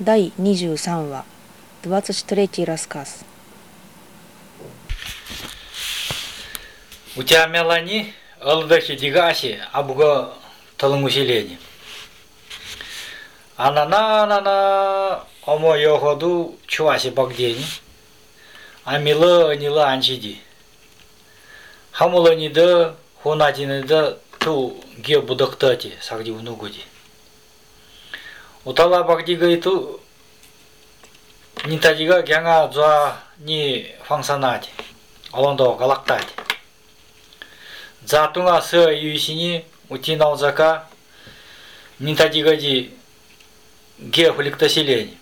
第23話23 рассказ У тебя Мелани, Алдахи Дигаси, Абуга Талангусилени. Анана-нана, Омо Йоходу, Чуваси Багдени. Амила Нила Анчиди. Хамула Нида, Хунатинида, Ту Ге Будактати, Сагди Унугуди. Утала Багдига itu Нитадига Гянга Зуа Ни Фангсанати. Олондо Галактати. Затунга с юсини утинал зака нитадигади ге хуликтаселени.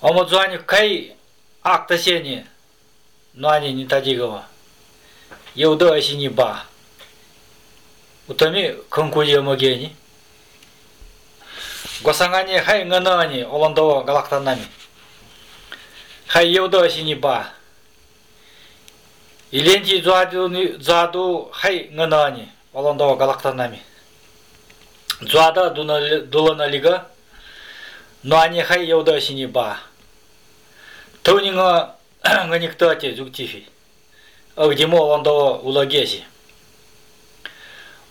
Омодзуани кай актасени нуани нитадигава. Еуда асини ба. Утами конкуя могени. Госангани хай нганани олондо галактанами. Хай еуда асини ба. Иленти зуаду хай нганани олондо галактанами. Зуада дуланалига нуани хай еуда асини ба. Тунинга ngaниктати зуктифи. Агдимо олондо улагеси.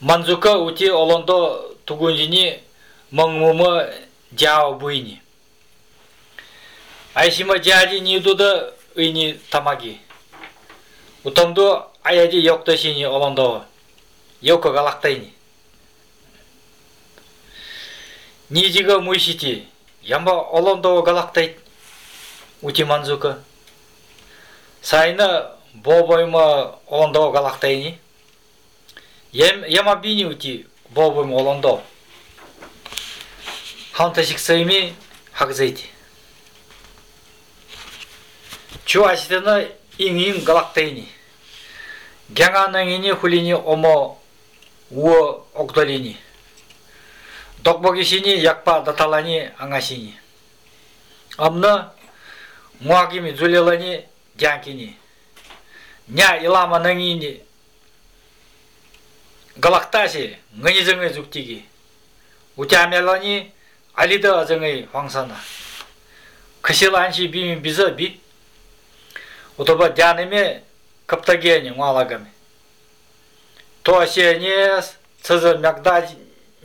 Манзука ути олондо тугунжини маңмумы жау бұйни. Айшима жади нидуда үйни тамаги. Утамду аяди йоқташини оландауы. Йоко галақтайни. нижиго муйшити. Ямба олондого галактайт Ути манзука. Сайна бобойма Ем, галақтайни. Ямабини ути бобойма оландауы. 한테 식세미 학제이티 주아시데나 잉잉 갈락테이니 갸가나이니 훌리니 오모 우어 옥돌리니 독보기시니 약파 다탈라니 안가시니 암나 무아기미 줄레라니 갸키니 냐 일라마나이니 갈락타시 ngani zengwe zukti gi utyamela ni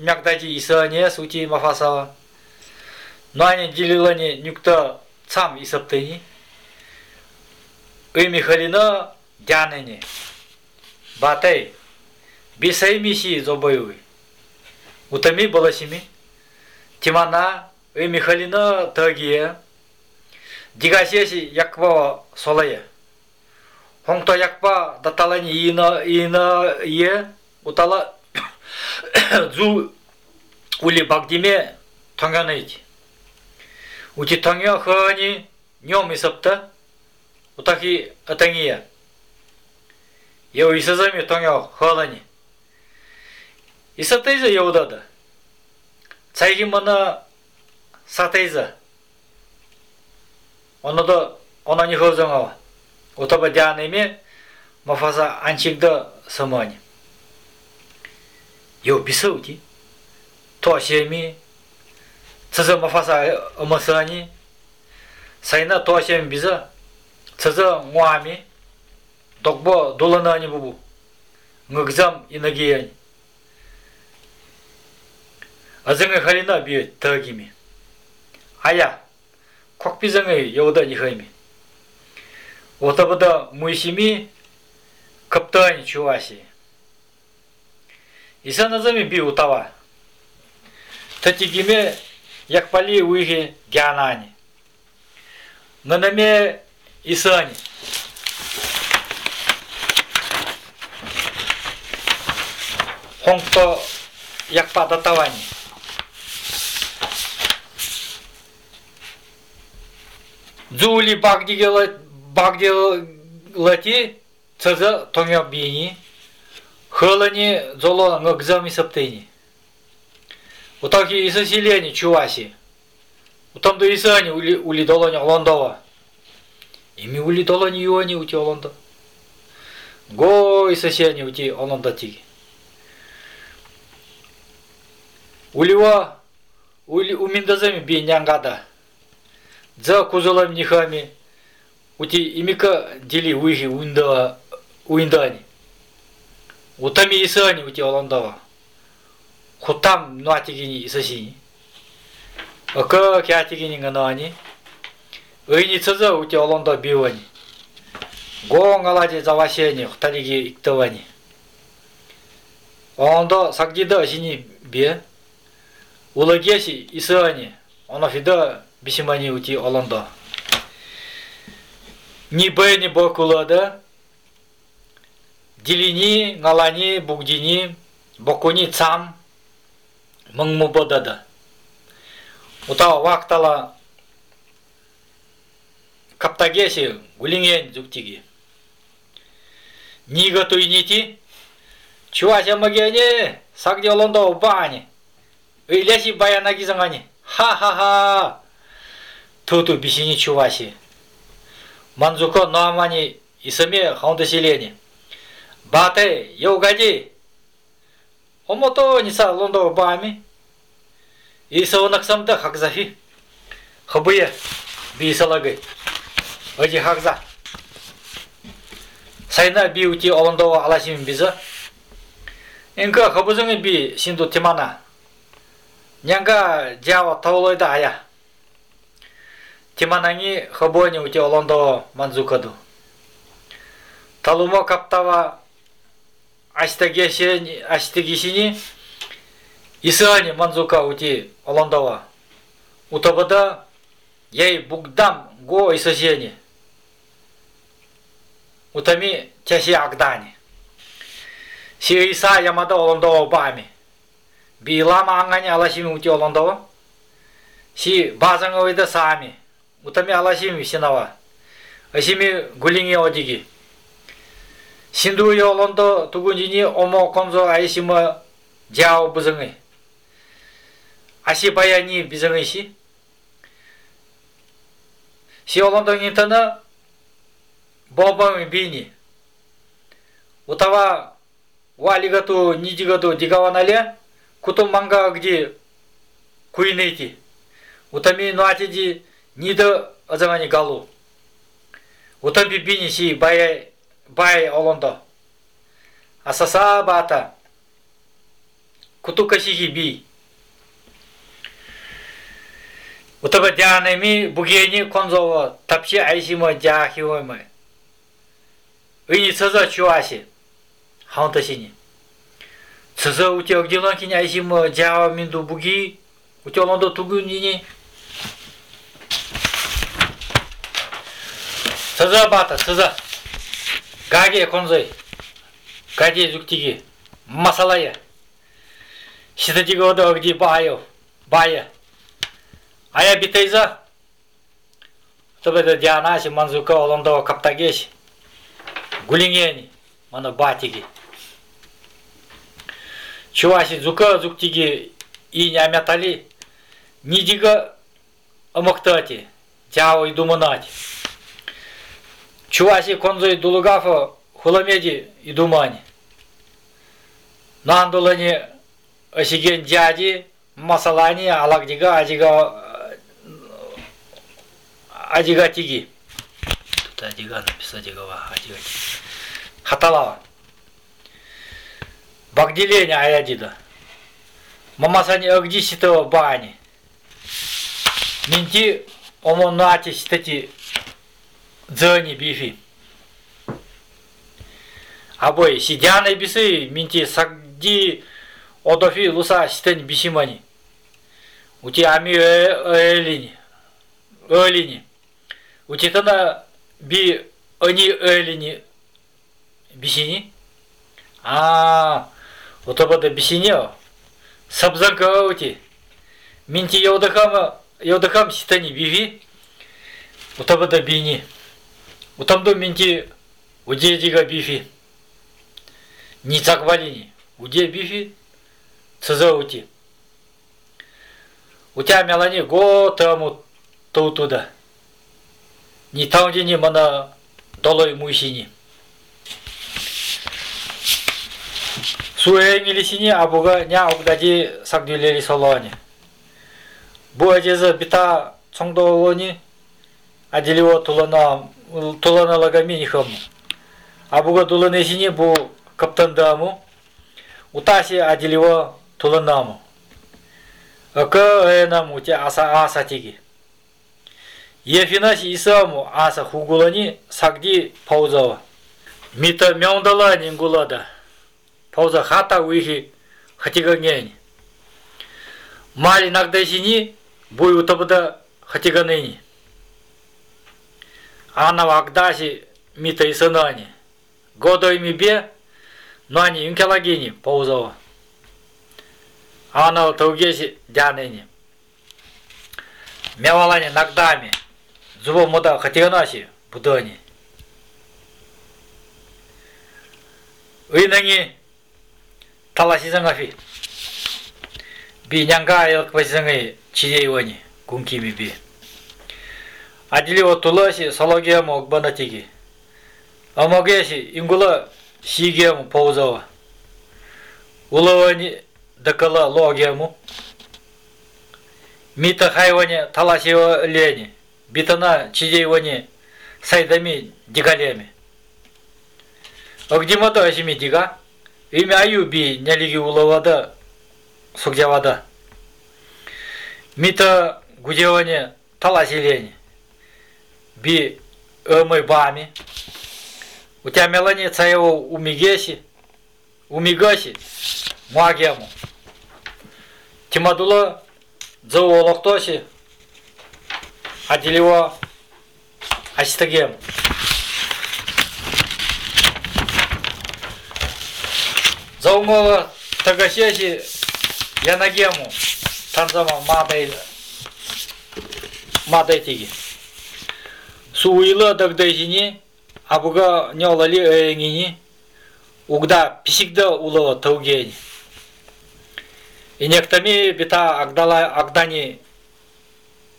мягдади исане сути мафасава. Но они делилани нюкта сам исаптыни. 의미 흐리너 갸네니 바테 비사이미시 조보유이 утами баласими тимана 의미 흐리너 덕이에 디가시에시 약바 솔아야 홍토 약바 다탈라니 이나 이나 тимана ы михалина тагия дигасеси якба солая. Хонто якба даталани ина ина е утала дзу ули багдиме тонганайти ути тонгя хани нём исапта утахи атангия. Я уисазами тонгя халани исапта иза яудада мана сатайза. Онода она не хозанга. Утаба дянами мафаза анчигда самани. Йо бисаути. Туашеми. Цаза мафаза амасани. Сайна туашеми биза. цаза муами докбо доланани бубу ngagzam inagiyani azanga khalina bi tagimi aya а kokbizanga yoda nihami Отабда муйсими каптани чуваси. Иса назами би утава. Татигиме якпали уиги гянани. Нанаме исани. Хонто якпада тавани. Зули Багдилати цаза томябини, хылани золо нгзами саптыни. Вот так и заселение Чуваси. Вот там до Исани ули ули долоня Лондова. Ими ули долоня Юани ути Оланда. Го и соседи ути Оланда ти. Улива ули уминдазами биньянгада. За кузолам нихами ути имика дили уихи уинда уиндани. Утами исани ути оландава. Хутам нуатигини исасини. Ака кятигини ганаани. 의니 цаза ути оланда биwani. Го нгалади завашени хталиги иктавани. Оланда сагдида асини бе. Улагеси исани. Она фида бисимани ути оланда. Ни бе ни бокулада. Дилини, нгалани, бугдини, бокуни цам. Мангмубадада. Ута вактала каптагеси гулинген зуктиги. Нига туйнити, чуася магиане, сагди олондо убани. Ыляси баянаги. Ха-ха-ха. Туту бисини чуваси. Манзуко ноамани исаме хаундаселени. Бате, йогади. Омото ниса лондо убами. Исаунаксамда хакзафи. Хабуя бисалагай. Оди хакза. Сайна биути олондо аласим биза. Энка хабузыңы би синду тимана. Нянга джава таулойда ая. Тимананги хабони ути олондо манзукаду. Талумо каптава аштагишини исани манзука ути олондова. Утабада яй бугдам го исасени. Утами часи агдани. Си иса ямада олондова бами. Би лама ангани алашими ути олондова. Си базанговида сами. Утами алашими синава. Асими гулинги одиги. Синду олондо тугунжини омо конзо айсима жао бузыңы. Аси баяни бизыңы си. Олондо нитана бобами бини. Утава валигату нидигату дигаванале куту манга где куинейти. Утами нуатиди нида азамани галу. Утами бини си бая бай олондо. Асаса бата. Куту кашиги би. Утаба дянами бугени конзова тапчи айсима джахиома. Ыни цаза чуаси. хаунтасини. Цаза у тебя где ланкини айсима джава минду буги. У тебя лондо тугунини. Цаза бата, цаза. Гаге конзой. Гаде зуктиги. Масалая. Шитатига ода где баю. Бая. Ая битейза. Тобеда дианаси манзука олондо каптагеш. Гулингени. Мана батиги. Чуваси зука зуктиги и нямятали. Нидига амактати. Тяо и думанати. Чуваси конзой дулугафа хуламеди и думани. Нандулани асиген дяди масалани алагдига адига адига тиги. Тут адига написано адигава адига тиги. Хаталава. Багдилени аядида. Мамасани агди ситова бани. Минти омонати ситати дзани бифи. Абой сидяна бисы минти сагди одофи луса ситани бисимани. Ути ами элини. Элини. Ути тана би они элини бисини. А, утабада бисинео. Сабзанка ути. Минти яудахама яудахам ситани бифи. Утабада бини. Утамдо минти удедига бифи. Ни цаквалини. Уде бифи. Цазаути. У тебя мелани го тому то туда. Ни там где не мана долой мусини. Суэ милисини абуга ня угдади сагдюлери солони. бу эжезе бита чоңдоолони аделио тулана туланалагами нихом абуга туланесини бу каптандаму утаси аделио туланаму. Ака энаму те аса аса тиги. Ефинаси исаму аса хугулани сагди паузава. Мита мяундала нингулада. Пауза хата уихи хатигангени. Мали нагдасини буй утабда хатиганени. Ана вагдаси мита исанани годой мибе нани инкелагини паузава. Ана таугеси дянени. Мявалани нагдами. Зубо мода хатиганаси будани. 의능 Би нянга айлык пасисаңы чиде ивани, кункими би. Адили отуласи салогиаму окбанатиги. Амагеси ингула сигиаму поузава Улавани дакала логиаму. Мита хайвани таласива лени. Битана чиде ивани сайдами дигалеми Огдимата асими дига. Имя аюби нялиги улавада сукжавада мита гудевани таласилени би ымой бами. У тебя мелани цаево умигеси. Умигаси. Магияму тимадула дзоолоктоси адилива аситагем заумова тагасеси янагему танзама мадай мадай тиги. Суила дагдайзини абуга нялали эйнгини угда писигда улова таугени и нектами бита агдала агдани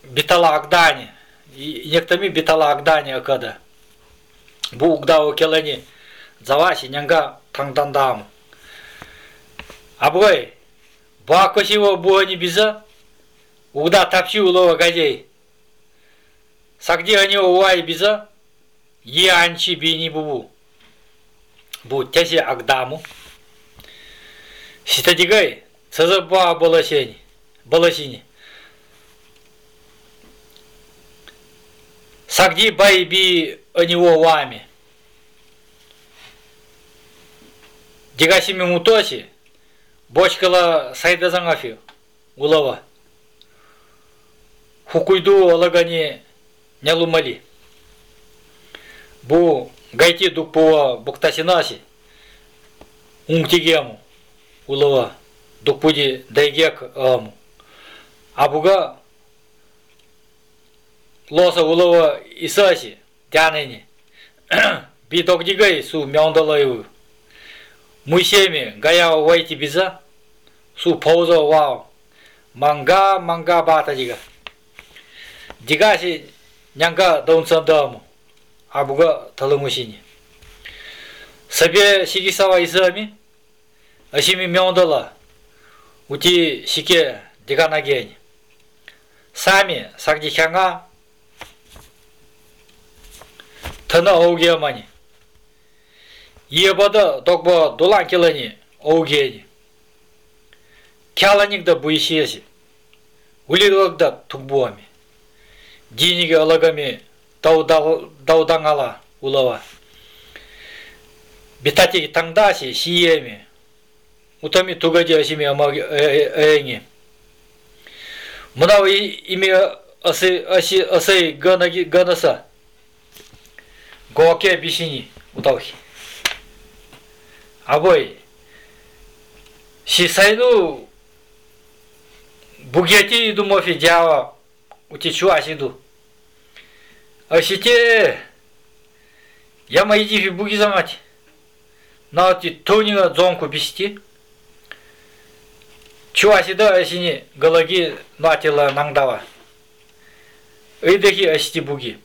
битала агдани. И нектами битала агдани акада. Бу угда окелани заваси нянга таңдандаму абгой бакосиво буани биза угда тапчи улова гадей сагди они уай биза е анчи бини бубу. Бу тяси агдаму. Ситадигай цазаба баласени баласини сагди бай би анего вами дигасими мутоси бочкала сайдазангафи улава. Хукуйду алагани нялумали. Бу гайти дукпуа буктасинаси унтигему улава. Дукпуди дайгек аму абуга лоса улава исаси тянени. Бидогдигай су мяундалаеву муйсеми гая вайти биза су пауза вау манга манга бата дига дигаси нянга даунсандаму абуга талымусини сабе сигисава исами асими мяундала ути сике диганагени сами сагдихянга тана оугиамани Ебада догба доланкилани оугени. Кяланикда буисиеси улидогда тукбуами диниге алагами даудаңала улава. Битатиги таңдаси сиеми. Утами тугади асими амаги ээнги. Мынау име асы асай ганаги ганаса. Гоке бишини утаухи абой сисайну бугети думофи дява утечу асиду асите яма иди фи буги замати наати тонига зонку бисти чуасида асини галаги натила наңдава ыйдехи асити буги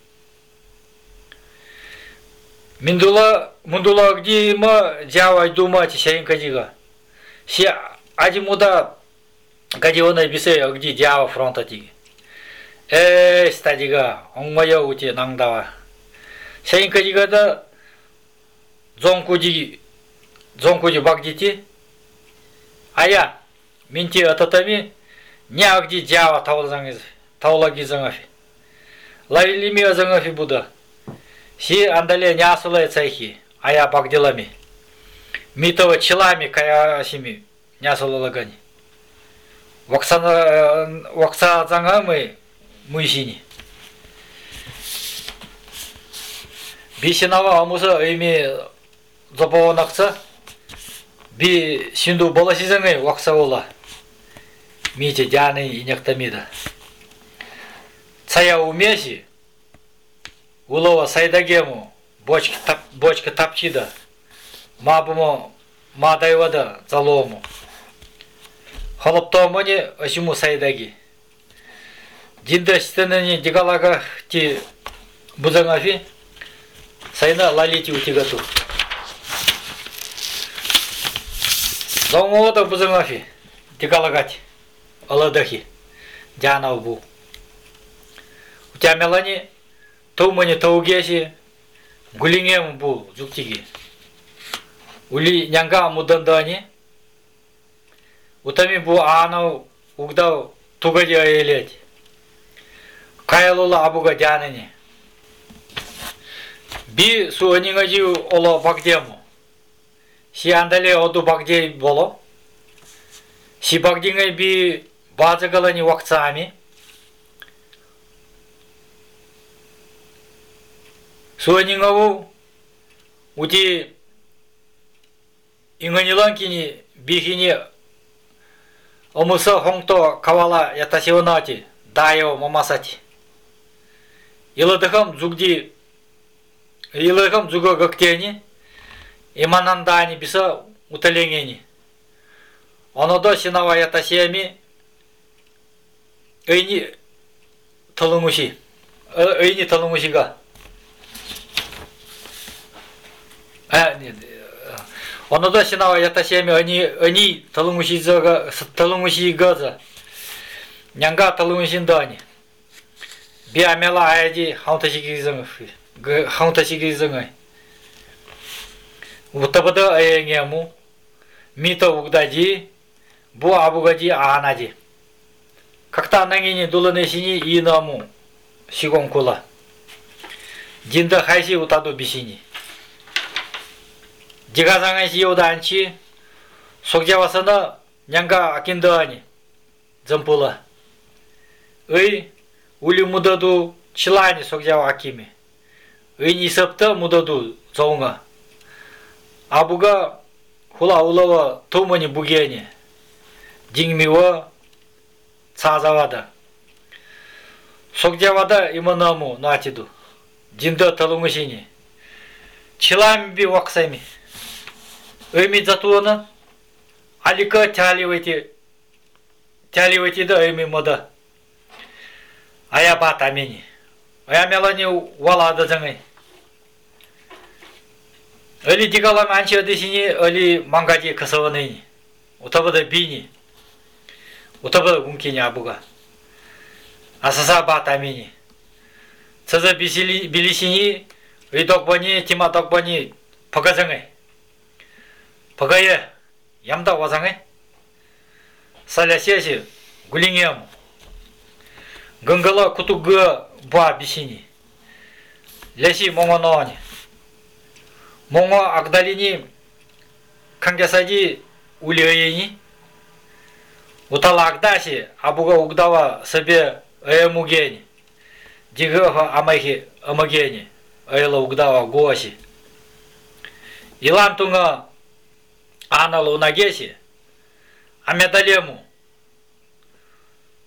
Миндула мундула гдима дява думати сяин кадига. Се адимуда кадиона бисе где дьявол фронта тиги. Эй стадига он моя у тебя нангдава. Сяин кадига да зонкуди зонкуди багдити. Ая менти ататами не агди дява таулзаңыз таулаги заңафи. Лавилими азаңафи буда. Си андале нясулай цехи, ая делами. Митова челами кая сими, нясула лагани. Воксана э, мы, мы мыжини. Бисинава амуса ими забованақса, би синду боласизаңы вакса ола. Мите дяны инектамида. Цая умеси, улова сайдагему. Бочка тап, бочка тапчида. Мабумо мадайвада залому холоптомони ашиму сайдаги. Динда стенани дигалага ти бузангафи. Сайна лалити утигату. Зонгода бузангафи. Дигалагати аладахи. джанавбу. Утямелани тумани таугеси гулингем бу зуктиги. Ули нянга мудандани утами бу анау угдау тугади аелети. кайлула абуга дянини. Би суанингаji оло багдему. Си андале оду багдей боло. Си багдингай би базагалани вакцами. Суанингаву ути инганиланкини бихини омуса хонто кавала ятасионати дайо мамасати. Илыдыхам зугди Илыхам зуга гактени иманандани биса уталенгени. Онодо синава ятасиями おのどしなわやたしえみおに、おに、とるむしぞが、とるむしがぞ。にゃんがとるむしんどに。びあめらあいじ、はんとしぎぞんふ。はんとしぎぞんが。うたぶどあえげむ。みとうだじ、ぼあぶがじあなじ。как-то она не дула на сини и наму сигон кула. Динда хайси утаду бисини. дигазангайси yodanchi сокжавасана нянга акиндаани зампула ый 우리 무더도 칠라니 속자와 아낌이 의니섭터 무더도 좋은가 아부가 훌라울라와 도머니 무게니 의미 자투는 알리카 탈리웨티 탈리웨티도 의미 뭐다 아야 바타미니 아야 멜라니 와라다 장에 얼리 디가라 만치 어디시니 얼리 망가지 그서원이 오타보다 비니 오타보다 군키니 아부가 아사사 바타미니 저저 비실리 빌리시니 위덕보니 티마덕보니 버가정에 пагае э, ямда вазаңы салясяси гулингем гангала кутуга ба бисини. Ляси монгонони монго агдалини кангасади улиоени утала агдаси абуга угдава себе эмугени дигэха амайхи амагени айла угдава госи илам лунагеси амедалему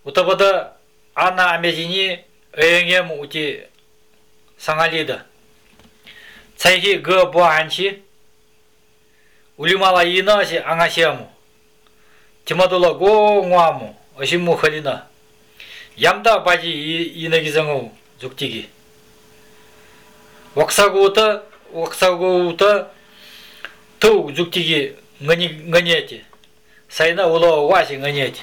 утабада ана амезини эйнгем ути сангалида. Цайхи гэ буанчи улимала инаси ангасиаму. Тимадула го ngwamu ашиму халина. Ямда баji инагизангу зуктиги. Ваксагута ваксагута ту зуктиги nganyeti. Сайна ула васи nganyeti.